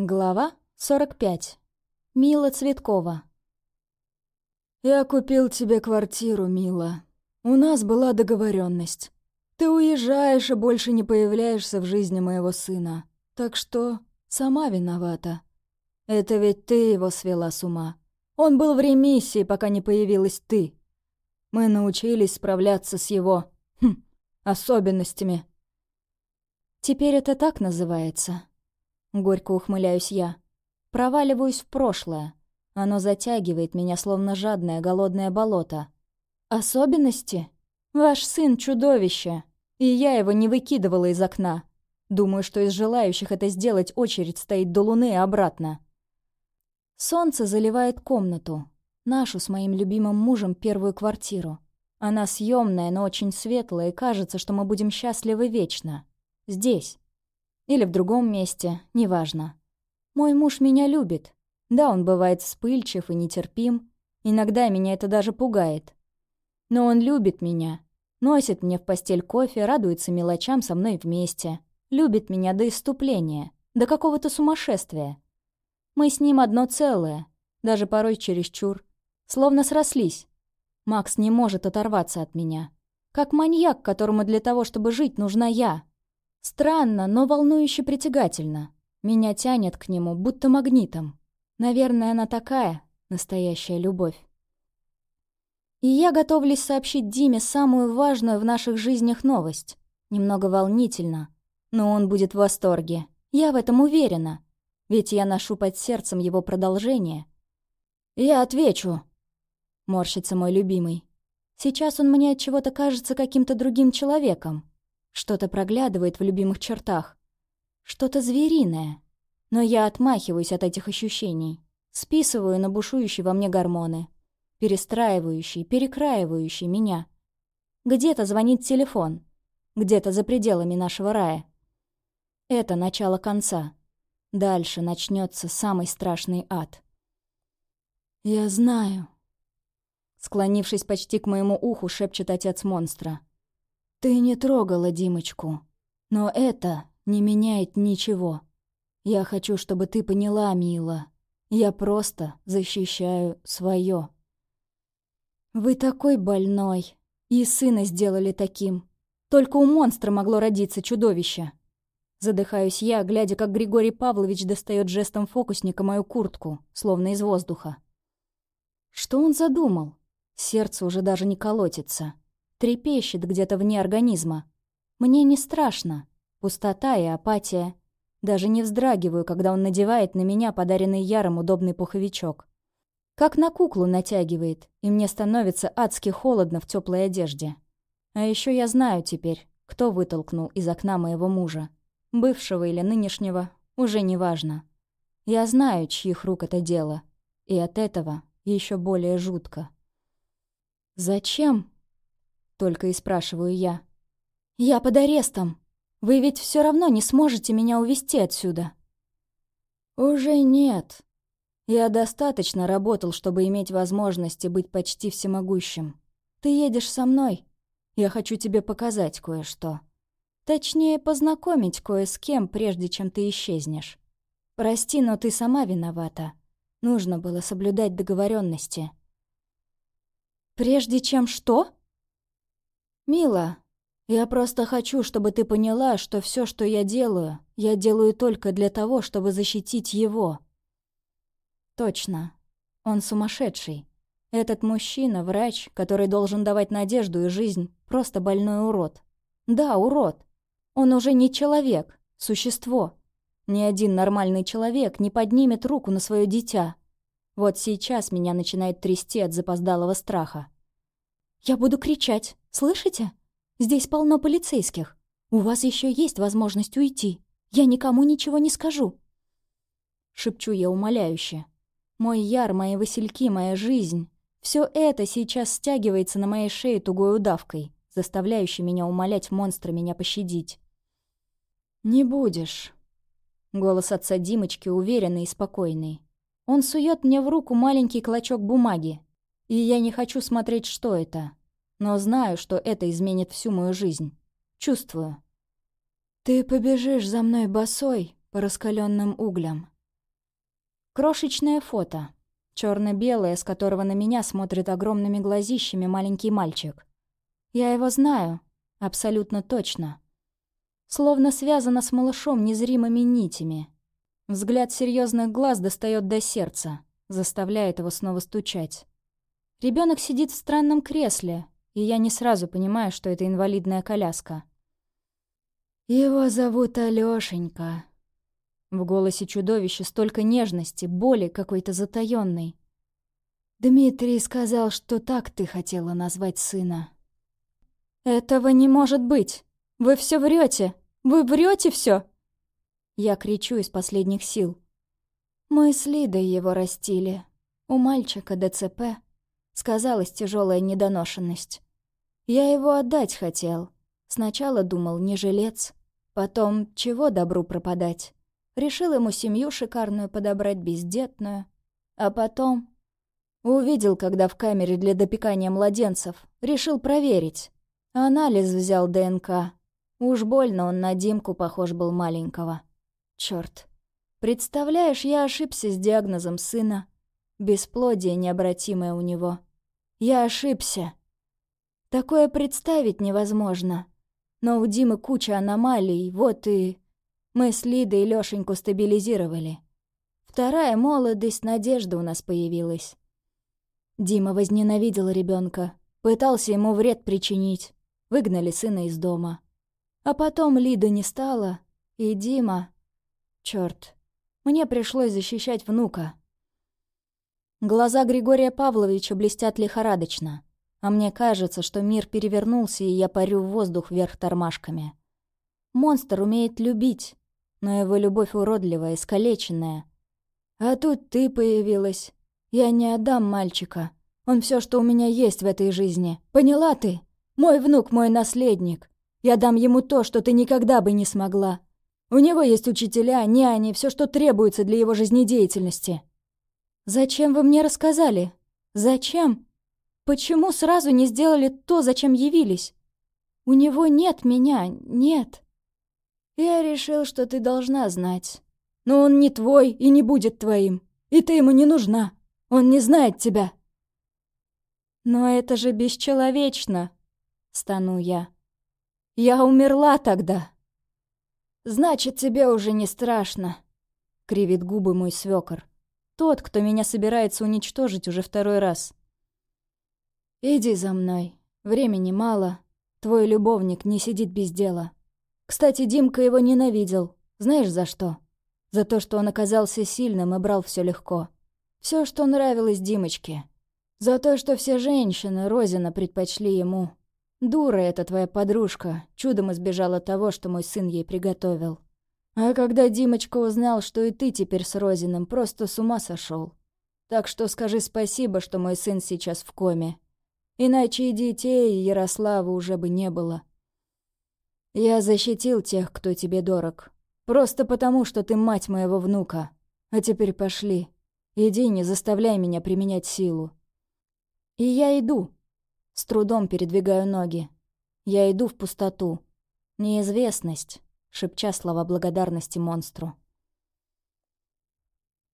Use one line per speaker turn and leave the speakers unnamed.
Глава 45. Мила Цветкова.
«Я купил тебе квартиру, Мила. У нас была договоренность. Ты уезжаешь и больше не появляешься в жизни моего сына. Так что сама виновата. Это ведь ты его свела с ума. Он был в ремиссии, пока не появилась ты. Мы научились справляться с его... Хм, особенностями».
«Теперь это так называется?» Горько ухмыляюсь я. Проваливаюсь в прошлое. Оно затягивает меня, словно жадное голодное болото. Особенности? Ваш сын — чудовище. И я его не выкидывала из окна. Думаю, что из желающих это сделать очередь стоит до луны и обратно. Солнце заливает комнату. Нашу с моим любимым мужем первую квартиру. Она съемная, но очень светлая, и кажется, что мы будем счастливы вечно. Здесь. Или в другом месте, неважно. Мой муж меня любит. Да, он бывает вспыльчив и нетерпим. Иногда меня это даже пугает. Но он любит меня. Носит мне в постель кофе, радуется мелочам со мной вместе. Любит меня до иступления, до какого-то сумасшествия. Мы с ним одно целое, даже порой чересчур. Словно срослись. Макс не может оторваться от меня. Как маньяк, которому для того, чтобы жить, нужна я. Странно, но волнующе притягательно. Меня тянет к нему, будто магнитом. Наверное, она такая, настоящая любовь. И я готовлюсь сообщить Диме самую важную в наших жизнях новость. Немного волнительно, но он будет в восторге. Я в этом уверена. Ведь я ношу под сердцем его продолжение. «Я отвечу», — морщится мой любимый. Сейчас он мне от чего-то кажется каким-то другим человеком. Что-то проглядывает в любимых чертах. Что-то звериное. Но я отмахиваюсь от этих ощущений. Списываю на бушующие во мне гормоны. Перестраивающие, перекраивающие меня. Где-то звонит телефон. Где-то за пределами нашего рая. Это начало конца. Дальше начнется самый страшный ад.
«Я знаю»,
Склонившись почти к моему уху, шепчет отец монстра.
Ты не трогала Димочку. Но это не меняет ничего. Я хочу, чтобы ты поняла, Мила. Я просто защищаю свое. Вы такой больной. И сына сделали таким. Только у монстра могло родиться чудовище. Задыхаюсь я, глядя, как Григорий Павлович достает жестом фокусника мою куртку, словно из воздуха. Что он задумал? Сердце уже даже не колотится трепещет где-то вне организма. Мне не страшно. Пустота и апатия. Даже не вздрагиваю, когда он надевает на меня подаренный Яром удобный пуховичок. Как на куклу натягивает, и мне становится адски холодно в теплой одежде. А еще я знаю теперь, кто вытолкнул из окна моего мужа. Бывшего или нынешнего, уже не важно. Я знаю, чьих рук это дело. И от этого еще более жутко. Зачем только и спрашиваю я. «Я под арестом. Вы ведь все равно не сможете меня увезти отсюда». «Уже нет. Я достаточно работал, чтобы иметь возможности быть почти всемогущим. Ты едешь со мной. Я хочу тебе показать кое-что. Точнее, познакомить кое с кем, прежде чем ты исчезнешь. Прости, но ты сама виновата. Нужно было соблюдать договоренности.
«Прежде чем что?»
«Мила, я просто хочу, чтобы ты поняла, что все, что я делаю, я делаю только для того, чтобы защитить его».
«Точно. Он сумасшедший. Этот мужчина, врач, который должен давать надежду и жизнь, просто больной урод. Да, урод. Он уже не человек, существо. Ни один нормальный человек не поднимет руку на свое дитя. Вот сейчас меня начинает трясти от запоздалого страха. «Я буду кричать. Слышите? Здесь полно полицейских. У вас еще есть возможность уйти. Я никому ничего не скажу». Шепчу я умоляюще. Мой яр, мои васильки, моя жизнь — все это сейчас стягивается на моей шее тугой удавкой, заставляющей меня умолять монстра меня пощадить.
«Не будешь».
Голос отца Димочки уверенный и спокойный. Он сует мне в руку маленький клочок бумаги, и я не хочу смотреть, что это. Но знаю, что это изменит всю мою жизнь. Чувствую.
«Ты побежишь за мной босой по раскаленным углям.
Крошечное фото. черно белое с которого на меня смотрит огромными глазищами маленький мальчик. Я его знаю. Абсолютно точно. Словно связано с малышом незримыми нитями. Взгляд серьезных глаз достает до сердца, заставляет его снова стучать. Ребенок сидит в странном кресле, и я не сразу понимаю, что это инвалидная коляска.
«Его зовут Алёшенька».
В голосе чудовища столько нежности, боли какой-то затаённой.
«Дмитрий сказал, что так ты хотела назвать сына».
«Этого не может быть! Вы все врете! Вы врете все! Я кричу из последних сил.
Мы с Лидой его растили. У мальчика ДЦП. Сказалась тяжелая недоношенность. Я его отдать хотел. Сначала думал, не жилец. Потом, чего добру пропадать? Решил ему семью шикарную подобрать, бездетную. А потом... Увидел, когда в камере для допекания младенцев. Решил проверить. Анализ взял ДНК. Уж больно он на Димку похож был маленького. Чёрт. Представляешь, я ошибся с диагнозом сына. Бесплодие необратимое у него. Я ошибся. Такое представить невозможно. Но у Димы куча аномалий, вот и... Мы с Лидой Лёшеньку стабилизировали. Вторая молодость, надежда у нас появилась. Дима возненавидел ребенка, пытался ему вред причинить. Выгнали сына из дома. А потом Лида не стала, и Дима... Чёрт, мне пришлось защищать внука. Глаза Григория Павловича блестят лихорадочно. А мне кажется, что мир перевернулся, и я парю в воздух вверх тормашками. Монстр умеет любить, но его любовь уродливая, искалеченная. А тут ты появилась. Я не отдам мальчика. Он все, что у меня есть в этой жизни. Поняла ты? Мой внук, мой наследник. Я дам ему то, что ты никогда бы не смогла. У него есть учителя, няни, все, что требуется для его жизнедеятельности. Зачем вы мне рассказали? Зачем? Почему сразу не сделали то, зачем явились? У него нет меня, нет. Я решил, что ты должна знать. Но он не твой и не будет твоим. И ты ему не нужна. Он не знает тебя. Но это же бесчеловечно, стану я. Я умерла тогда. Значит, тебе уже не страшно, кривит губы мой свёкор. Тот, кто меня собирается уничтожить уже второй раз. «Иди за мной. Времени мало. Твой любовник не сидит без дела. Кстати, Димка его ненавидел. Знаешь, за что? За то, что он оказался сильным и брал все легко. Все, что нравилось Димочке. За то, что все женщины Розина предпочли ему. Дура эта твоя подружка, чудом избежала того, что мой сын ей приготовил. А когда Димочка узнал, что и ты теперь с Розиным, просто с ума сошел. Так что скажи спасибо, что мой сын сейчас в коме. Иначе и детей и Ярослава уже бы не было. Я защитил тех, кто тебе дорог. Просто потому, что ты мать моего внука. А теперь пошли. Иди, не заставляй меня применять силу. И я иду. С трудом передвигаю ноги. Я иду в пустоту. Неизвестность, шепча слова благодарности монстру.